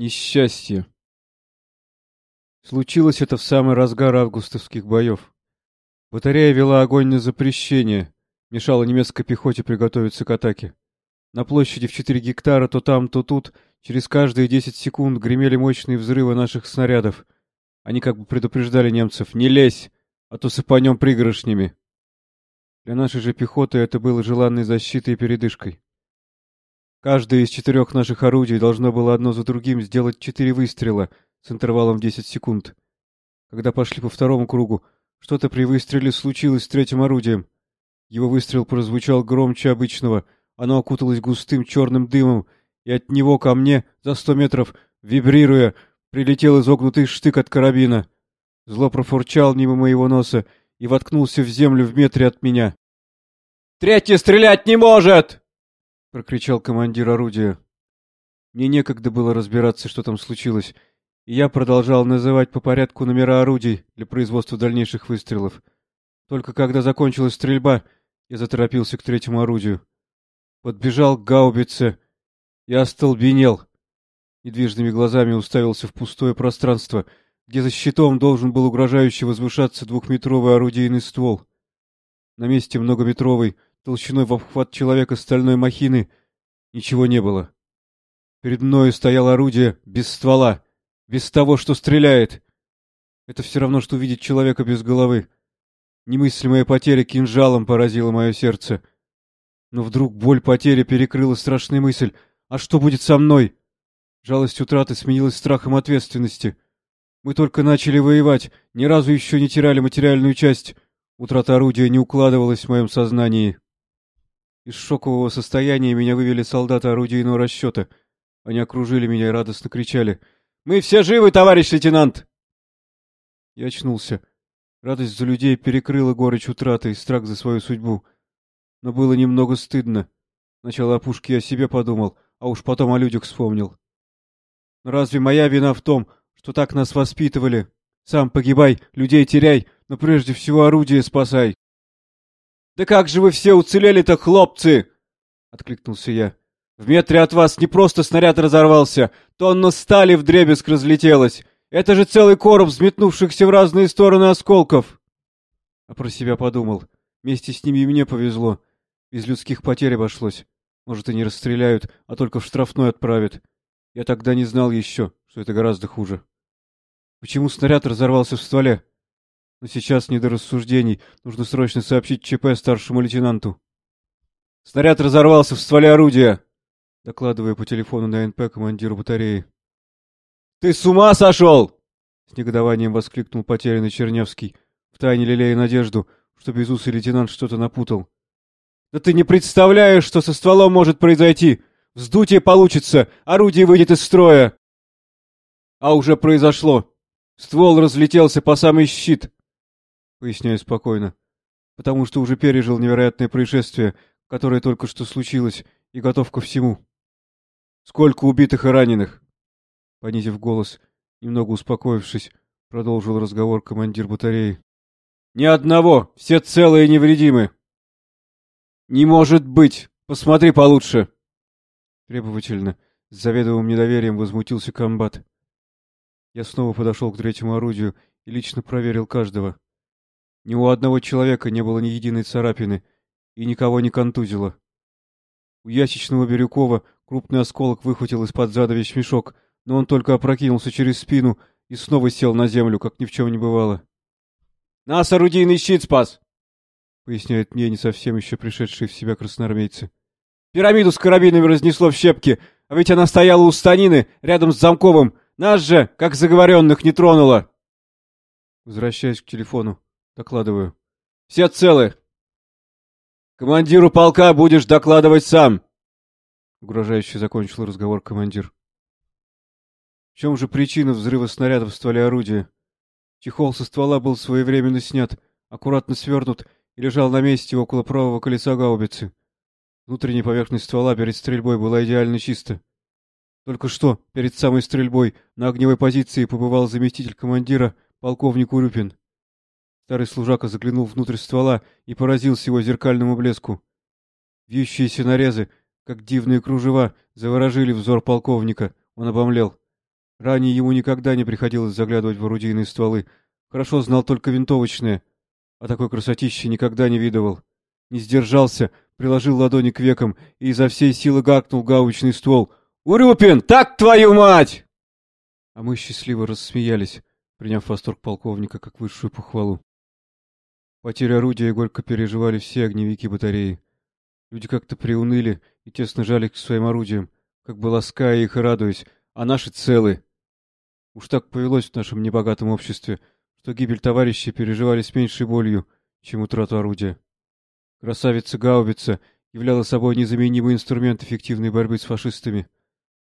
Несчастье. Случилось это в самый разгар августовских боев. Батарея вела огонь на запрещение, мешала немецкой пехоте приготовиться к атаке. На площади в 4 гектара то там, то тут, через каждые 10 секунд гремели мощные взрывы наших снарядов. Они как бы предупреждали немцев «Не лезь, а то сыпанем пригоршнями». Для нашей же пехоты это было желанной защитой и передышкой. Каждое из четырех наших орудий должно было одно за другим сделать четыре выстрела с интервалом в 10 секунд. Когда пошли по второму кругу, что-то при выстреле случилось с третьим орудием. Его выстрел прозвучал громче обычного, оно окуталось густым черным дымом, и от него ко мне, за сто метров, вибрируя, прилетел изогнутый штык от карабина. Зло профурчал мимо моего носа и воткнулся в землю в метре от меня. «Третий стрелять не может!» — прокричал командир орудия. Мне некогда было разбираться, что там случилось, и я продолжал называть по порядку номера орудий для производства дальнейших выстрелов. Только когда закончилась стрельба, я заторопился к третьему орудию. Подбежал к гаубице. Я остолбенел. Недвижными глазами уставился в пустое пространство, где за щитом должен был угрожающе возвышаться двухметровый орудийный ствол. На месте многометровый — толщиной в обхват человека стальной махины, ничего не было. Перед мною стояло орудие без ствола, без того, что стреляет. Это все равно, что увидеть человека без головы. Немыслимая потеря кинжалом поразила мое сердце. Но вдруг боль потери перекрыла страшная мысль. А что будет со мной? Жалость утраты сменилась страхом ответственности. Мы только начали воевать, ни разу еще не теряли материальную часть. Утрата орудия не укладывалась в моем сознании. Из шокового состояния меня вывели солдаты орудийного расчета. Они окружили меня и радостно кричали. «Мы все живы, товарищ лейтенант!» Я очнулся. Радость за людей перекрыла горечь утраты и страх за свою судьбу. Но было немного стыдно. Сначала о пушке я себе подумал, а уж потом о людях вспомнил. Но разве моя вина в том, что так нас воспитывали? Сам погибай, людей теряй, но прежде всего орудие спасай. «Да как же вы все уцелели-то, хлопцы!» — откликнулся я. «В метре от вас не просто снаряд разорвался, тонна стали вдребезг разлетелась. Это же целый короб взметнувшихся в разные стороны осколков!» А про себя подумал. Вместе с ними и мне повезло. Без людских потерь обошлось. Может, и не расстреляют, а только в штрафной отправят. Я тогда не знал еще, что это гораздо хуже. Почему снаряд разорвался в стволе? Но сейчас не до рассуждений. Нужно срочно сообщить ЧП старшему лейтенанту. Снаряд разорвался в стволе орудия, докладывая по телефону на НП командиру батареи. Ты с ума сошел? С негодованием воскликнул потерянный Чернявский, втайне лелея надежду, что безусый лейтенант что-то напутал. Да ты не представляешь, что со стволом может произойти! Вздутие получится, орудие выйдет из строя! А уже произошло. Ствол разлетелся по самый щит. Поясняю спокойно. Потому что уже пережил невероятное происшествие, которое только что случилось, и готов ко всему. Сколько убитых и раненых? Понизив голос, немного успокоившись, продолжил разговор командир батареи. Ни одного, все целые и невредимы. Не может быть! Посмотри получше! Требовательно, с заведомым недоверием возмутился комбат. Я снова подошел к третьему орудию и лично проверил каждого. Ни у одного человека не было ни единой царапины, и никого не контузило. У ящичного Бирюкова крупный осколок выхватил из-под зада весь мешок, но он только опрокинулся через спину и снова сел на землю, как ни в чем не бывало. — Нас орудийный щит спас! — поясняют мне не совсем еще пришедшие в себя красноармейцы. — Пирамиду с карабинами разнесло в щепки, а ведь она стояла у станины, рядом с Замковым. Нас же, как заговоренных, не тронула! Возвращаясь к телефону. Докладываю. Все целы. Командиру полка будешь докладывать сам. Угрожающе закончил разговор командир. В чем же причина взрыва снаряда в стволе орудия? Чехол со ствола был своевременно снят, аккуратно свернут и лежал на месте около правого колеса гаубицы. Внутренняя поверхность ствола перед стрельбой была идеально чиста. Только что, перед самой стрельбой, на огневой позиции побывал заместитель командира, полковник Урюпин. Старый служака заглянул внутрь ствола и поразился его зеркальному блеску. Вьющиеся нарезы, как дивные кружева, заворожили взор полковника. Он обомлел. Ранее ему никогда не приходилось заглядывать в орудийные стволы. Хорошо знал только винтовочные. А такой красотищи никогда не видывал. Не сдержался, приложил ладони к векам и изо всей силы гакнул гаубичный ствол. «Урюпин, так твою мать!» А мы счастливо рассмеялись, приняв восторг полковника как высшую похвалу. Потерю орудия горько переживали все огневики батареи. Люди как-то приуныли и тесно жали к своим орудиям, как бы лаская их и радуясь, а наши целы. Уж так повелось в нашем небогатом обществе, что гибель товарищей переживали с меньшей болью, чем утрату орудия. Красавица-гаубица являла собой незаменимый инструмент эффективной борьбы с фашистами.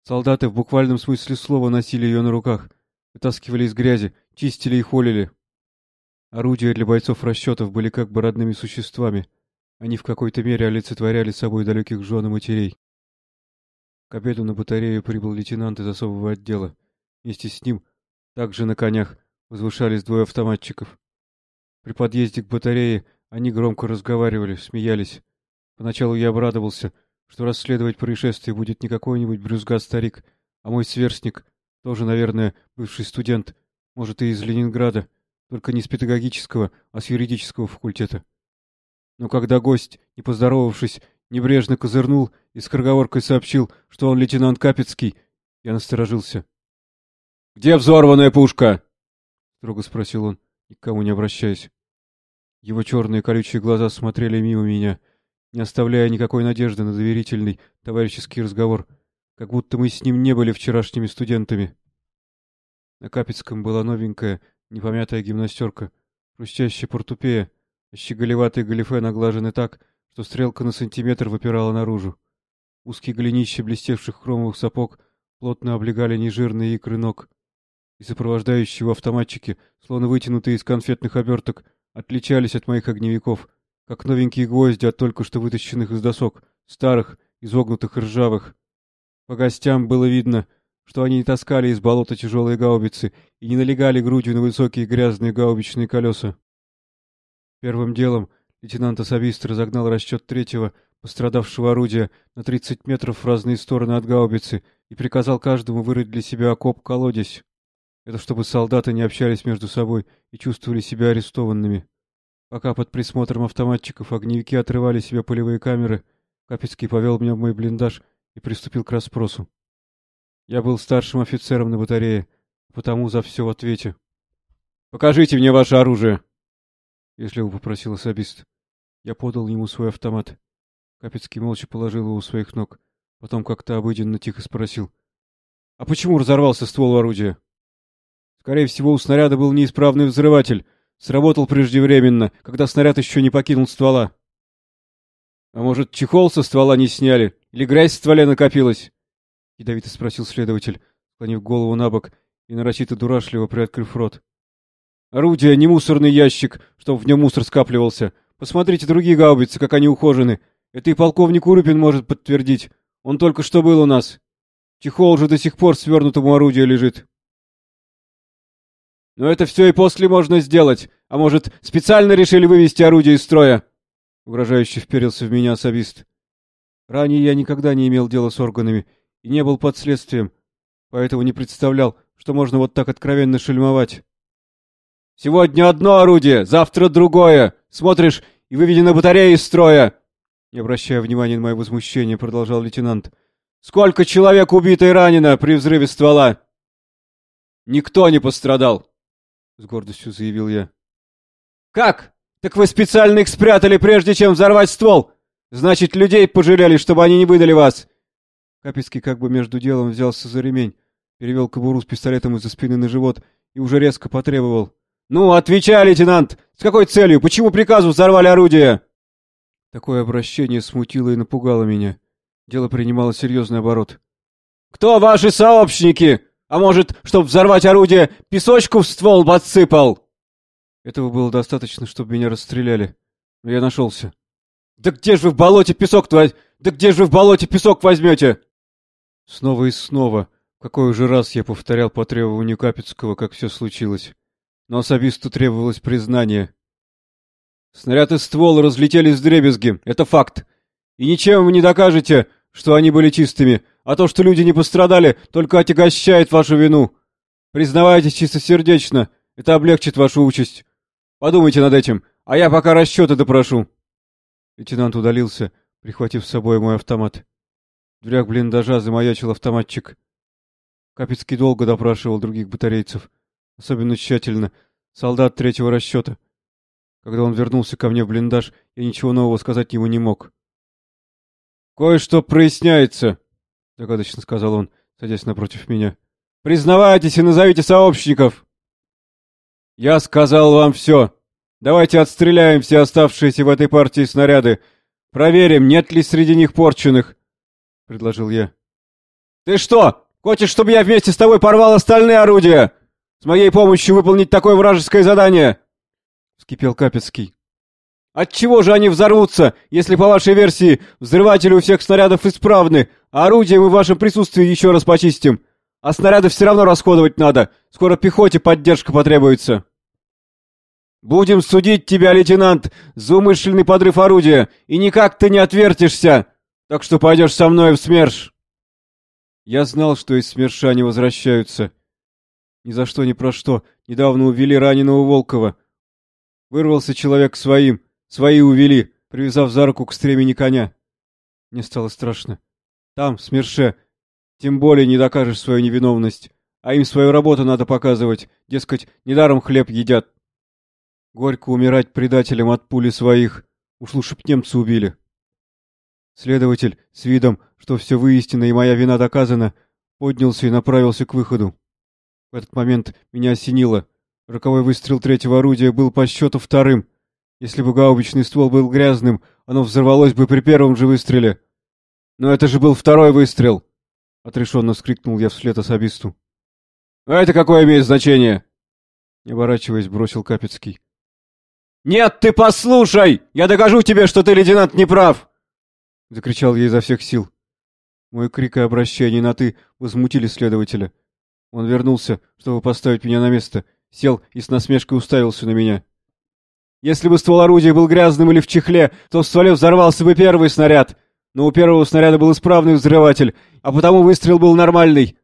Солдаты в буквальном смысле слова носили ее на руках, вытаскивали из грязи, чистили и холили. Орудия для бойцов расчетов были как бы родными существами. Они в какой-то мере олицетворяли собой далеких жен и матерей. К обеду на батарею прибыл лейтенант из особого отдела. Вместе с ним, также на конях, возвышались двое автоматчиков. При подъезде к батарее они громко разговаривали, смеялись. Поначалу я обрадовался, что расследовать происшествие будет не какой-нибудь брюзга-старик, а мой сверстник, тоже, наверное, бывший студент, может, и из Ленинграда, только не с педагогического, а с юридического факультета. Но когда гость, не поздоровавшись, небрежно козырнул и с скороговоркой сообщил, что он лейтенант Капецкий, я насторожился. — Где взорванная пушка? — строго спросил он, никому не обращаясь. Его черные колючие глаза смотрели мимо меня, не оставляя никакой надежды на доверительный товарищеский разговор, как будто мы с ним не были вчерашними студентами. На Капецком была новенькая, непомятая гимнастерка, хрустящая портупея, щеголеватые галифе наглажены так, что стрелка на сантиметр выпирала наружу. Узкие голенища блестевших хромовых сапог плотно облегали нежирные икры ног. И сопровождающие автоматчики, словно вытянутые из конфетных оберток, отличались от моих огневиков, как новенькие гвозди от только что вытащенных из досок, старых, изогнутых и ржавых. По гостям было видно, что они не таскали из болота тяжелые гаубицы и не налегали грудью на высокие грязные гаубичные колеса. Первым делом Лейтенант-особист разогнал расчет третьего, пострадавшего орудия, на 30 метров в разные стороны от гаубицы и приказал каждому вырыть для себя окоп-колодец. Это чтобы солдаты не общались между собой и чувствовали себя арестованными. Пока под присмотром автоматчиков огневики отрывали себе полевые камеры, Капецкий повел меня в мой блиндаж и приступил к расспросу. Я был старшим офицером на батарее, потому за все в ответе. «Покажите мне ваше оружие!» — вежливо попросил особист. Я подал ему свой автомат. Капецкий молча положил его у своих ног. Потом как-то обыденно тихо спросил. — А почему разорвался ствол орудия? — Скорее всего, у снаряда был неисправный взрыватель. Сработал преждевременно, когда снаряд еще не покинул ствола. — А может, чехол со ствола не сняли? Или грязь в стволе накопилась? — ядовито спросил следователь, склонив голову на бок и нарочито дурашливо приоткрыв рот. Орудие не мусорный ящик, чтоб в нем мусор скапливался. Посмотрите другие гаубицы, как они ухожены. Это и полковник Урупин может подтвердить. Он только что был у нас. Чехол уже до сих пор свернутому орудию лежит. Но это все и после можно сделать. А может, специально решили вывести орудие из строя? Угрожающе вперился в меня особист. Ранее я никогда не имел дела с органами и не был под следствием, поэтому не представлял, что можно вот так откровенно шельмовать. Сегодня одно орудие, завтра другое. Смотришь, и выведена батарея из строя. Не обращая внимания на мое возмущение, продолжал лейтенант. Сколько человек убито и ранено при взрыве ствола? Никто не пострадал, с гордостью заявил я. Как? Так вы специально их спрятали, прежде чем взорвать ствол? Значит, людей пожалели, чтобы они не выдали вас. Капецкий как бы между делом взялся за ремень, перевел кобуру с пистолетом из-за спины на живот и уже резко потребовал. «Ну, отвечай, лейтенант! С какой целью? Почему приказу взорвали орудие?» Такое обращение смутило и напугало меня. Дело принимало серьезный оборот. «Кто ваши сообщники? А может, чтоб взорвать орудие, песочку в ствол подсыпал?» Этого было достаточно, чтобы меня расстреляли. Но я нашелся. «Да где же вы в болоте песок твой? Да где же вы в болоте песок возьмете?» Снова и снова, какой уже раз я повторял по требованию Капецкого, как все случилось но особисту требовалось признание. Снаряд и ствол разлетелись в дребезги, это факт. И ничем вы не докажете, что они были чистыми, а то, что люди не пострадали, только отягощает вашу вину. Признавайтесь чистосердечно, это облегчит вашу участь. Подумайте над этим, а я пока расчеты допрошу. Лейтенант удалился, прихватив с собой мой автомат. Дверях блиндажа замаячил автоматчик. Капецкий долго допрашивал других батарейцев, особенно тщательно, солдат третьего расчета. Когда он вернулся ко мне в блиндаж, я ничего нового сказать ему не мог. «Кое-что проясняется», — загадочно сказал он, садясь напротив меня. «Признавайтесь и назовите сообщников!» «Я сказал вам все. Давайте отстреляем все оставшиеся в этой партии снаряды. Проверим, нет ли среди них порченных», — предложил я. «Ты что, хочешь, чтобы я вместе с тобой порвал остальные орудия? С моей помощью выполнить такое вражеское задание?» — вскипел Капецкий. «Отчего же они взорвутся, если, по вашей версии, взрыватели у всех снарядов исправны, а орудия мы в вашем присутствии еще раз почистим? А снаряды все равно расходовать надо, скоро пехоте поддержка потребуется». «Будем судить тебя, лейтенант, за умышленный подрыв орудия, и никак ты не отвертишься, так что пойдешь со мной в СМЕРШ». Я знал, что из СМЕРШа не возвращаются. Ни за что, ни про что. Недавно увели раненого Волкова. Вырвался человек своим, свои увели, привязав за руку к стремени коня. Мне стало страшно. Там, в СМЕРШе, тем более не докажешь свою невиновность. А им свою работу надо показывать, дескать, недаром хлеб едят. Горько умирать предателям от пули своих. Уж лучше б немцы убили. Следователь, с видом, что все выяснено и моя вина доказана, поднялся и направился к выходу. В этот момент меня осенило. Роковой выстрел третьего орудия был по счету вторым. Если бы гаубичный ствол был грязным, оно взорвалось бы при первом же выстреле. Но это же был второй выстрел! Отрешенно вскрикнул я вслед особисту. «А это какое имеет значение?» Не оборачиваясь, бросил Капецкий. «Нет, ты послушай! Я докажу тебе, что ты, лейтенант, не прав!» Закричал я изо всех сил. Мой крик и обращение на «ты» возмутили следователя. Он вернулся, чтобы поставить меня на место, сел и с насмешкой уставился на меня. «Если бы ствол орудия был грязным или в чехле, то в стволе взорвался бы первый снаряд, но у первого снаряда был исправный взрыватель, а потому выстрел был нормальный.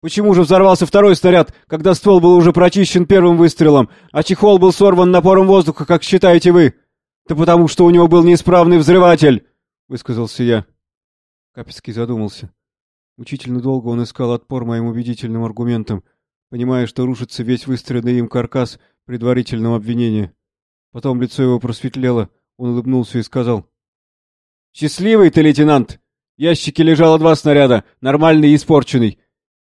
Почему же взорвался второй снаряд, когда ствол был уже прочищен первым выстрелом, а чехол был сорван напором воздуха, как считаете вы? Да потому что у него был неисправный взрыватель, — высказался я. Капецкий задумался. Учительно долго он искал отпор моим убедительным аргументам, понимая, что рушится весь выстроенный им каркас предварительного обвинения. Потом лицо его просветлело, он улыбнулся и сказал. «Счастливый ты, лейтенант! В ящике лежало два снаряда, нормальный и испорченный.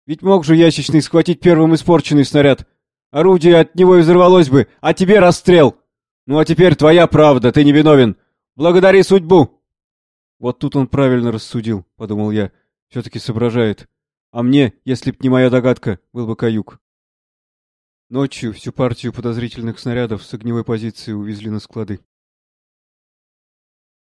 Ведь мог же ящичный схватить первым испорченный снаряд. Орудие от него и взорвалось бы, а тебе расстрел. Ну а теперь твоя правда, ты не виновен. Благодари судьбу. Вот тут он правильно рассудил, подумал я. Все-таки соображает. А мне, если б не моя догадка, был бы каюк. Ночью всю партию подозрительных снарядов с огневой позиции увезли на склады.